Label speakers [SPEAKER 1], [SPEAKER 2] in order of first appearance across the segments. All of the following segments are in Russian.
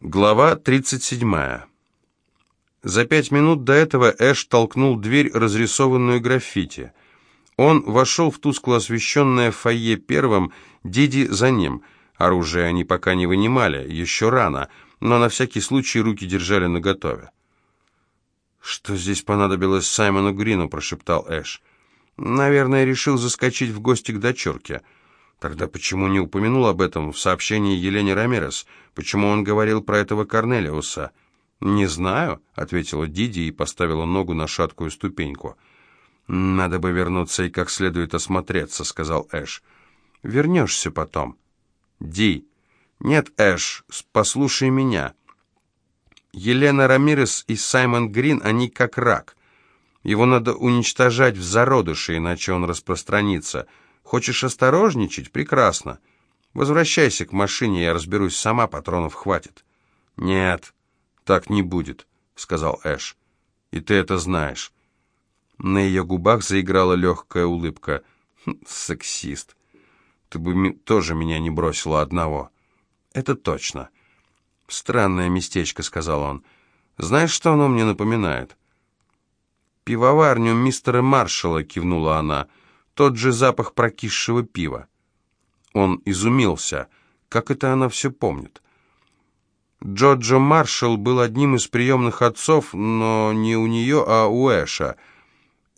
[SPEAKER 1] Глава 37. За пять минут до этого Эш толкнул дверь, разрисованную граффити. Он вошел в тускло освещенное фойе первым, Диди за ним. Оружие они пока не вынимали, еще рано, но на всякий случай руки держали наготове. «Что здесь понадобилось Саймону Грину?» – прошептал Эш. «Наверное, решил заскочить в гости к дочурке». Тогда почему не упомянул об этом в сообщении Елене Рамирес? Почему он говорил про этого Корнелиуса? «Не знаю», — ответила Диди и поставила ногу на шаткую ступеньку. «Надо бы вернуться и как следует осмотреться», — сказал Эш. «Вернешься потом». «Ди». «Нет, Эш, послушай меня». Елена Рамирес и Саймон Грин, они как рак. Его надо уничтожать в зародыше, иначе он распространится. Хочешь осторожничать? Прекрасно. Возвращайся к машине, я разберусь сама, патронов хватит. Нет, так не будет, сказал Эш. И ты это знаешь. На ее губах заиграла легкая улыбка. Хм, сексист. Ты бы тоже меня не бросила одного. Это точно. Странное местечко, сказал он. Знаешь, что оно мне напоминает? Пивоварню мистера Маршала, кивнула она тот же запах прокисшего пива. Он изумился. Как это она все помнит? Джоджо Маршалл был одним из приемных отцов, но не у нее, а у Эша.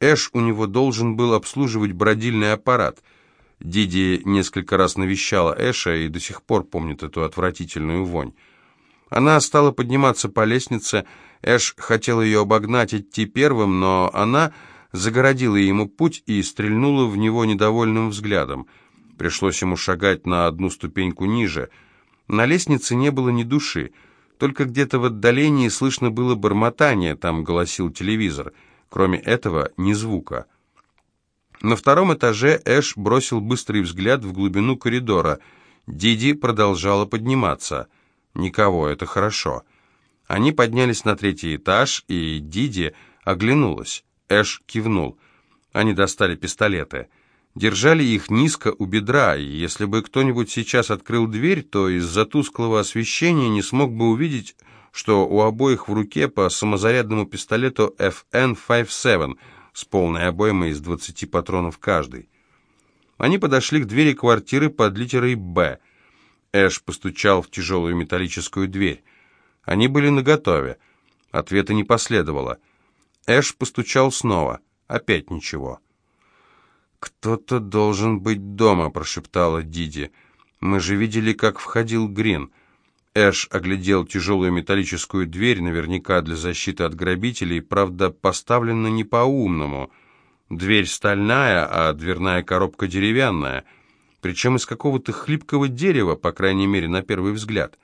[SPEAKER 1] Эш у него должен был обслуживать бродильный аппарат. Диди несколько раз навещала Эша и до сих пор помнит эту отвратительную вонь. Она стала подниматься по лестнице. Эш хотел ее обогнать, идти первым, но она загородила ему путь и стрельнула в него недовольным взглядом. Пришлось ему шагать на одну ступеньку ниже. На лестнице не было ни души, только где-то в отдалении слышно было бормотание, там голосил телевизор. Кроме этого, ни звука. На втором этаже Эш бросил быстрый взгляд в глубину коридора. Диди продолжала подниматься. Никого, это хорошо. Они поднялись на третий этаж, и Диди оглянулась. Эш кивнул. Они достали пистолеты. Держали их низко у бедра, и если бы кто-нибудь сейчас открыл дверь, то из-за тусклого освещения не смог бы увидеть, что у обоих в руке по самозарядному пистолету FN-57 с полной обоймой из 20 патронов каждый. Они подошли к двери квартиры под литерой «Б». Эш постучал в тяжелую металлическую дверь. Они были наготове. Ответа не последовало. Эш постучал снова. Опять ничего. «Кто-то должен быть дома», — прошептала Диди. «Мы же видели, как входил Грин». Эш оглядел тяжелую металлическую дверь, наверняка для защиты от грабителей, правда, поставлена не по-умному. Дверь стальная, а дверная коробка деревянная, причем из какого-то хлипкого дерева, по крайней мере, на первый взгляд.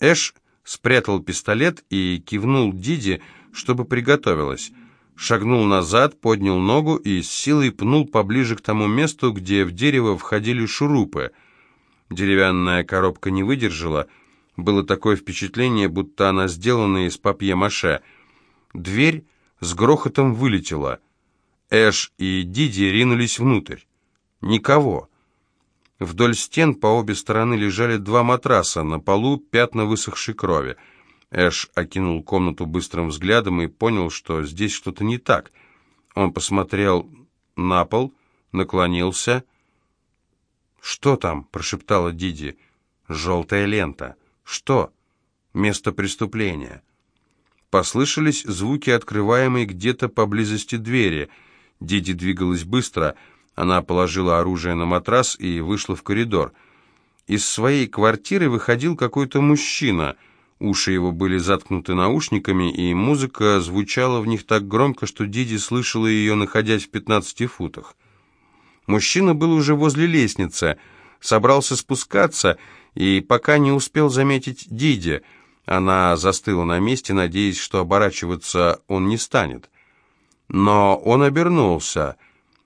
[SPEAKER 1] Эш спрятал пистолет и кивнул Диди, чтобы приготовилась. Шагнул назад, поднял ногу и с силой пнул поближе к тому месту, где в дерево входили шурупы. Деревянная коробка не выдержала. Было такое впечатление, будто она сделана из папье-маше. Дверь с грохотом вылетела. Эш и Диди ринулись внутрь. Никого. Вдоль стен по обе стороны лежали два матраса, на полу пятна высохшей крови. Эш окинул комнату быстрым взглядом и понял, что здесь что-то не так. Он посмотрел на пол, наклонился. «Что там?» — прошептала Диди. «Желтая лента». «Что?» «Место преступления». Послышались звуки, открываемой где-то поблизости двери. Диди двигалась быстро. Она положила оружие на матрас и вышла в коридор. Из своей квартиры выходил какой-то мужчина — Уши его были заткнуты наушниками, и музыка звучала в них так громко, что Диди слышала ее, находясь в 15 футах. Мужчина был уже возле лестницы, собрался спускаться, и пока не успел заметить Диди, она застыла на месте, надеясь, что оборачиваться он не станет. Но он обернулся.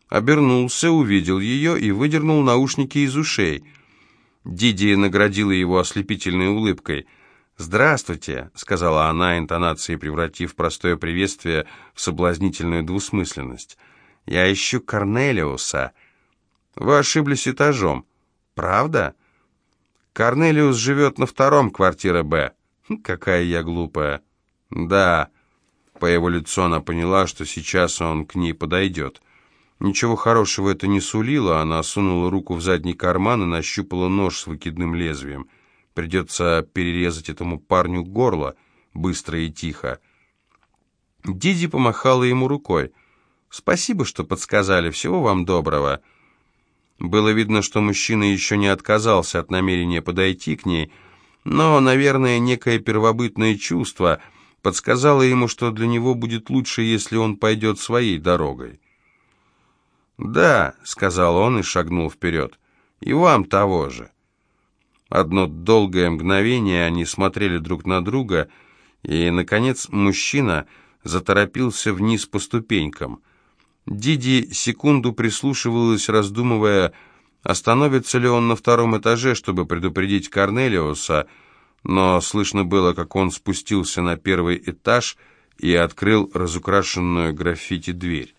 [SPEAKER 1] Обернулся, увидел ее и выдернул наушники из ушей. Диди наградила его ослепительной улыбкой — «Здравствуйте», — сказала она, интонацией превратив простое приветствие в соблазнительную двусмысленность. «Я ищу Корнелиуса». «Вы ошиблись этажом». «Правда?» «Корнелиус живет на втором, квартира Б». Какая я глупая. Да, по его лицу она поняла, что сейчас он к ней подойдет. Ничего хорошего это не сулило, она сунула руку в задний карман и нащупала нож с выкидным лезвием. Придется перерезать этому парню горло, быстро и тихо. Диди помахала ему рукой. «Спасибо, что подсказали. Всего вам доброго». Было видно, что мужчина еще не отказался от намерения подойти к ней, но, наверное, некое первобытное чувство подсказало ему, что для него будет лучше, если он пойдет своей дорогой. «Да», — сказал он и шагнул вперед, — «и вам того же». Одно долгое мгновение они смотрели друг на друга, и, наконец, мужчина заторопился вниз по ступенькам. Диди секунду прислушивалась, раздумывая, остановится ли он на втором этаже, чтобы предупредить Корнелиуса, но слышно было, как он спустился на первый этаж и открыл разукрашенную граффити дверь.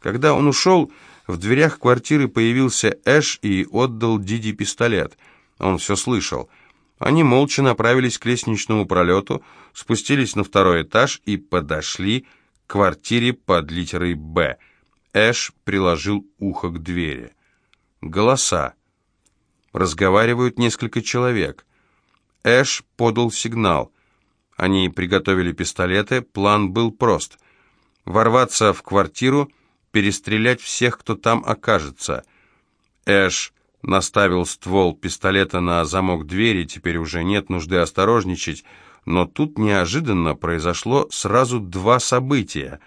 [SPEAKER 1] Когда он ушел, в дверях квартиры появился Эш и отдал Диди пистолет. Он все слышал. Они молча направились к лестничному пролету, спустились на второй этаж и подошли к квартире под литерой «Б». Эш приложил ухо к двери. Голоса. Разговаривают несколько человек. Эш подал сигнал. Они приготовили пистолеты, план был прост. Ворваться в квартиру — перестрелять всех, кто там окажется. Эш наставил ствол пистолета на замок двери, теперь уже нет нужды осторожничать, но тут неожиданно произошло сразу два события.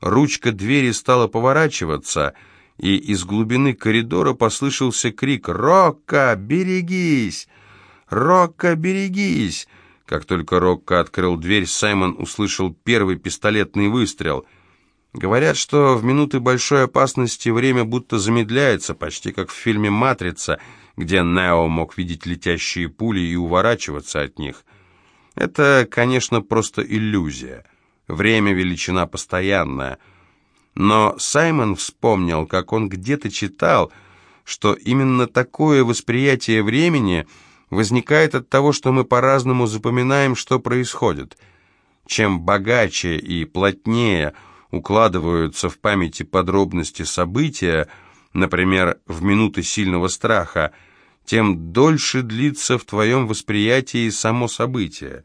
[SPEAKER 1] Ручка двери стала поворачиваться, и из глубины коридора послышался крик «Рокко, берегись! Рокко, берегись!» Как только Рокко открыл дверь, Саймон услышал первый пистолетный выстрел — Говорят, что в минуты большой опасности время будто замедляется, почти как в фильме «Матрица», где Нео мог видеть летящие пули и уворачиваться от них. Это, конечно, просто иллюзия. Время — величина постоянная. Но Саймон вспомнил, как он где-то читал, что именно такое восприятие времени возникает от того, что мы по-разному запоминаем, что происходит. Чем богаче и плотнее — укладываются в памяти подробности события, например, в минуты сильного страха, тем дольше длится в твоем восприятии само событие.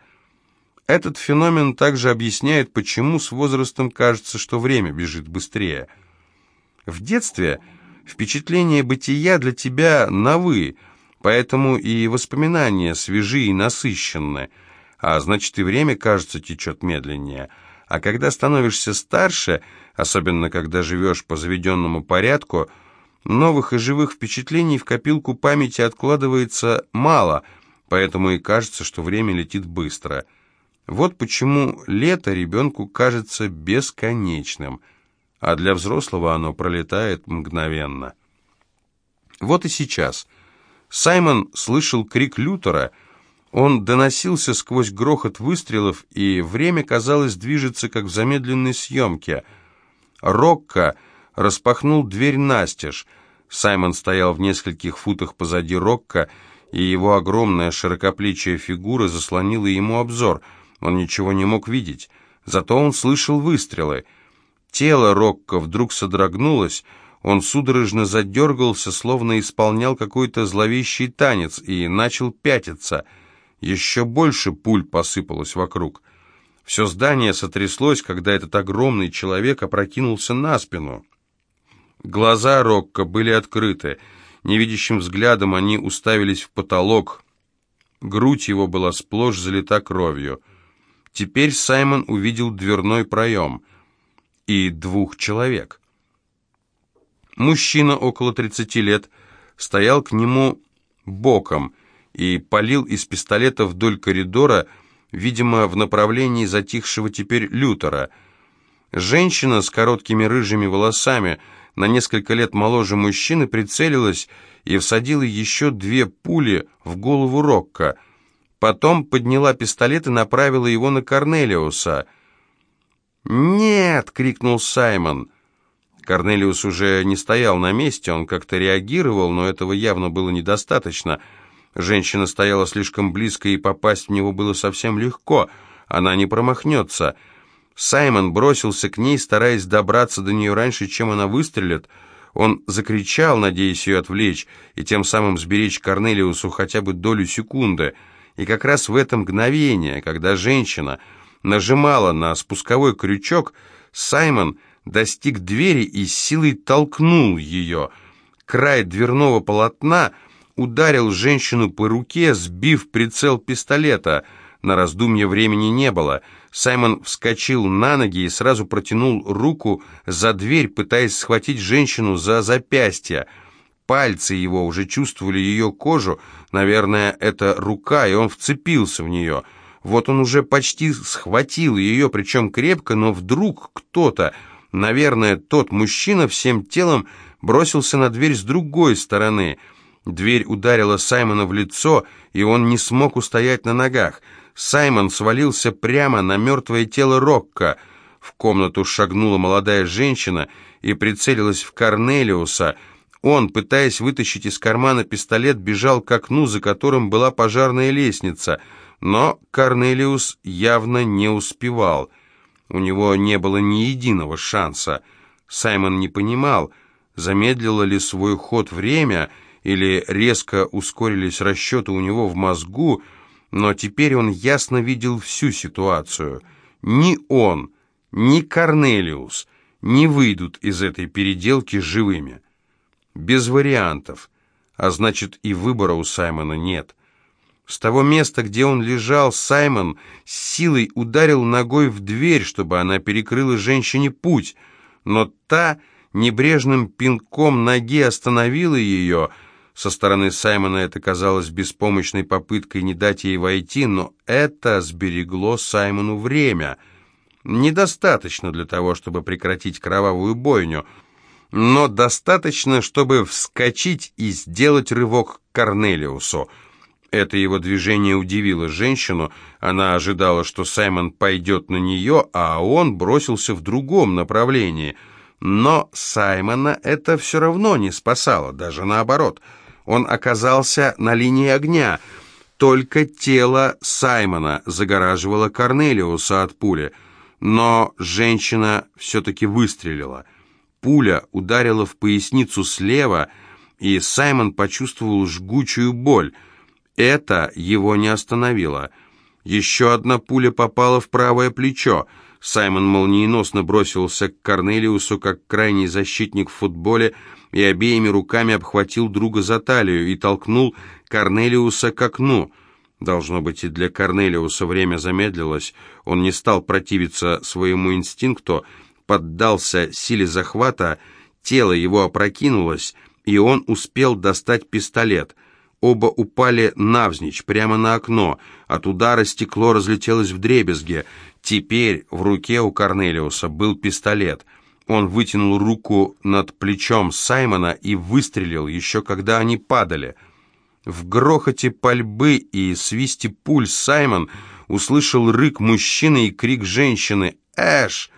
[SPEAKER 1] Этот феномен также объясняет, почему с возрастом кажется, что время бежит быстрее. В детстве впечатления бытия для тебя новы, поэтому и воспоминания свежи и насыщенны, а значит и время, кажется, течет медленнее – а когда становишься старше, особенно когда живешь по заведенному порядку, новых и живых впечатлений в копилку памяти откладывается мало, поэтому и кажется, что время летит быстро. Вот почему лето ребенку кажется бесконечным, а для взрослого оно пролетает мгновенно. Вот и сейчас. Саймон слышал крик Лютера — он доносился сквозь грохот выстрелов, и время, казалось, движется, как в замедленной съемке. Рокко распахнул дверь настежь. Саймон стоял в нескольких футах позади Рокко, и его огромная широкоплечья фигура заслонила ему обзор. Он ничего не мог видеть. Зато он слышал выстрелы. Тело Рокко вдруг содрогнулось, он судорожно задергался, словно исполнял какой-то зловещий танец, и начал пятиться — еще больше пуль посыпалось вокруг. Все здание сотряслось, когда этот огромный человек опрокинулся на спину. Глаза Рокко были открыты. Невидящим взглядом они уставились в потолок. Грудь его была сплошь залита кровью. Теперь Саймон увидел дверной проем и двух человек. Мужчина около тридцати лет стоял к нему боком — и полил из пистолета вдоль коридора, видимо, в направлении затихшего теперь Лютера. Женщина с короткими рыжими волосами, на несколько лет моложе мужчины, прицелилась и всадила еще две пули в голову Рокко. Потом подняла пистолет и направила его на Корнелиуса. «Нет!» — крикнул Саймон. Корнелиус уже не стоял на месте, он как-то реагировал, но этого явно было недостаточно — Женщина стояла слишком близко, и попасть в него было совсем легко. Она не промахнется. Саймон бросился к ней, стараясь добраться до нее раньше, чем она выстрелит. Он закричал, надеясь ее отвлечь, и тем самым сберечь Корнелиусу хотя бы долю секунды. И как раз в это мгновение, когда женщина нажимала на спусковой крючок, Саймон достиг двери и силой толкнул ее. Край дверного полотна ударил женщину по руке, сбив прицел пистолета. На раздумье времени не было. Саймон вскочил на ноги и сразу протянул руку за дверь, пытаясь схватить женщину за запястье. Пальцы его уже чувствовали ее кожу, наверное, это рука, и он вцепился в нее. Вот он уже почти схватил ее, причем крепко, но вдруг кто-то, наверное, тот мужчина всем телом бросился на дверь с другой стороны — Дверь ударила Саймона в лицо, и он не смог устоять на ногах. Саймон свалился прямо на мертвое тело Рокко. В комнату шагнула молодая женщина и прицелилась в Корнелиуса. Он, пытаясь вытащить из кармана пистолет, бежал к окну, за которым была пожарная лестница. Но Корнелиус явно не успевал. У него не было ни единого шанса. Саймон не понимал, замедлило ли свой ход время — или резко ускорились расчеты у него в мозгу, но теперь он ясно видел всю ситуацию. Ни он, ни Корнелиус не выйдут из этой переделки живыми. Без вариантов, а значит и выбора у Саймона нет. С того места, где он лежал, Саймон с силой ударил ногой в дверь, чтобы она перекрыла женщине путь, но та небрежным пинком ноги остановила ее, со стороны Саймона это казалось беспомощной попыткой не дать ей войти, но это сберегло Саймону время. Недостаточно для того, чтобы прекратить кровавую бойню, но достаточно, чтобы вскочить и сделать рывок к Корнелиусу. Это его движение удивило женщину. Она ожидала, что Саймон пойдет на нее, а он бросился в другом направлении. Но Саймона это все равно не спасало, даже наоборот – он оказался на линии огня. Только тело Саймона загораживало Корнелиуса от пули, но женщина все-таки выстрелила. Пуля ударила в поясницу слева, и Саймон почувствовал жгучую боль. Это его не остановило. Еще одна пуля попала в правое плечо. Саймон молниеносно бросился к Корнелиусу, как крайний защитник в футболе, и обеими руками обхватил друга за талию и толкнул Корнелиуса к окну. Должно быть, и для Корнелиуса время замедлилось. Он не стал противиться своему инстинкту, поддался силе захвата, тело его опрокинулось, и он успел достать пистолет. Оба упали навзничь, прямо на окно. От удара стекло разлетелось в дребезге. Теперь в руке у Корнелиуса был пистолет — он вытянул руку над плечом Саймона и выстрелил, еще когда они падали. В грохоте пальбы и свисте пуль Саймон услышал рык мужчины и крик женщины «Эш!».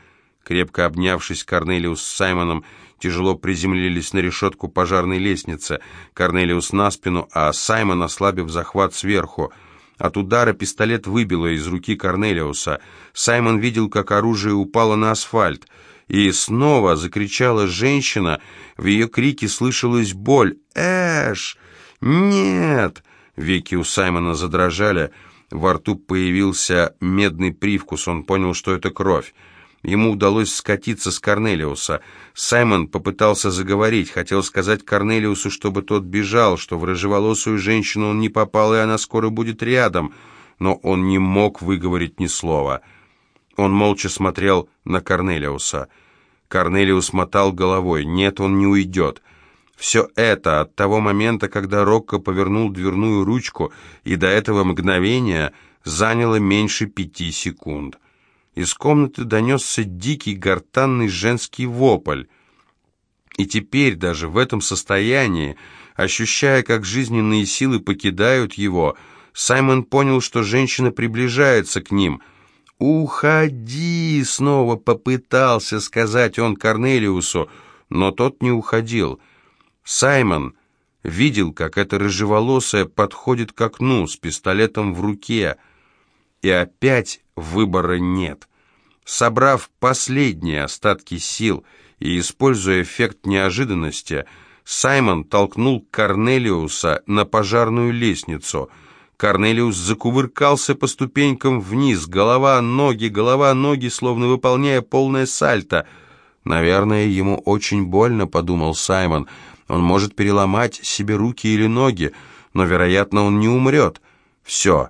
[SPEAKER 1] Крепко обнявшись, Корнелиус с Саймоном тяжело приземлились на решетку пожарной лестницы. Корнелиус на спину, а Саймон, ослабив захват сверху. От удара пистолет выбило из руки Корнелиуса. Саймон видел, как оружие упало на асфальт. И снова закричала женщина, в ее крике слышалась боль. «Эш! Нет!» Веки у Саймона задрожали, во рту появился медный привкус, он понял, что это кровь. Ему удалось скатиться с Корнелиуса. Саймон попытался заговорить, хотел сказать Корнелиусу, чтобы тот бежал, что в рыжеволосую женщину он не попал, и она скоро будет рядом, но он не мог выговорить ни слова. Он молча смотрел на Корнелиуса. Корнелиус мотал головой. «Нет, он не уйдет». Все это от того момента, когда Рокко повернул дверную ручку, и до этого мгновения заняло меньше пяти секунд. Из комнаты донесся дикий гортанный женский вопль. И теперь даже в этом состоянии, ощущая, как жизненные силы покидают его, Саймон понял, что женщина приближается к ним — «Уходи!» — снова попытался сказать он Корнелиусу, но тот не уходил. Саймон видел, как эта рыжеволосая подходит к окну с пистолетом в руке. И опять выбора нет. Собрав последние остатки сил и используя эффект неожиданности, Саймон толкнул Корнелиуса на пожарную лестницу. Корнелиус закувыркался по ступенькам вниз, голова, ноги, голова, ноги, словно выполняя полное сальто. «Наверное, ему очень больно», — подумал Саймон. «Он может переломать себе руки или ноги, но, вероятно, он не умрет. Все,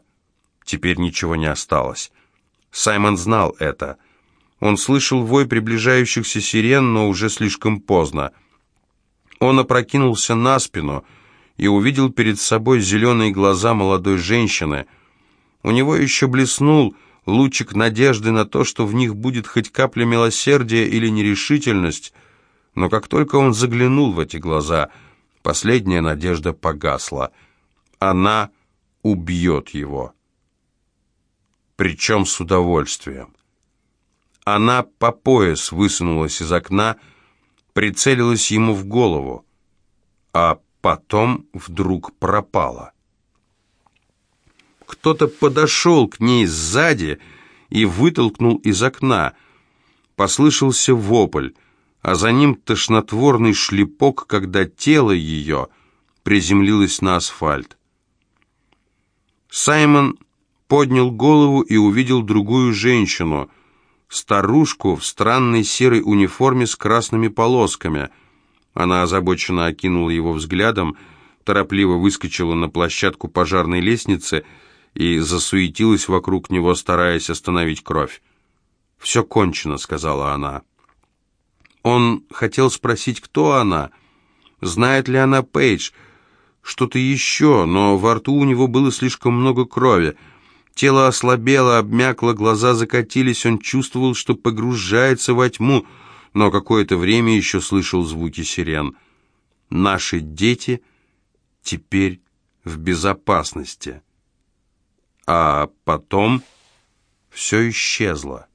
[SPEAKER 1] теперь ничего не осталось». Саймон знал это. Он слышал вой приближающихся сирен, но уже слишком поздно. Он опрокинулся на спину и увидел перед собой зеленые глаза молодой женщины. У него еще блеснул лучик надежды на то, что в них будет хоть капля милосердия или нерешительность, но как только он заглянул в эти глаза, последняя надежда погасла. Она убьет его. Причем с удовольствием. Она по пояс высунулась из окна, прицелилась ему в голову, а потом вдруг пропала. Кто-то подошел к ней сзади и вытолкнул из окна. Послышался вопль, а за ним тошнотворный шлепок, когда тело ее приземлилось на асфальт. Саймон поднял голову и увидел другую женщину, старушку в странной серой униформе с красными полосками. Она озабоченно окинула его взглядом, торопливо выскочила на площадку пожарной лестницы и засуетилась вокруг него, стараясь остановить кровь. «Все кончено», — сказала она. Он хотел спросить, кто она, знает ли она Пейдж, что-то еще, но во рту у него было слишком много крови — Тело ослабело, обмякло, глаза закатились, он чувствовал, что погружается во тьму, но какое-то время еще слышал звуки сирен. «Наши дети теперь в безопасности». А потом все исчезло.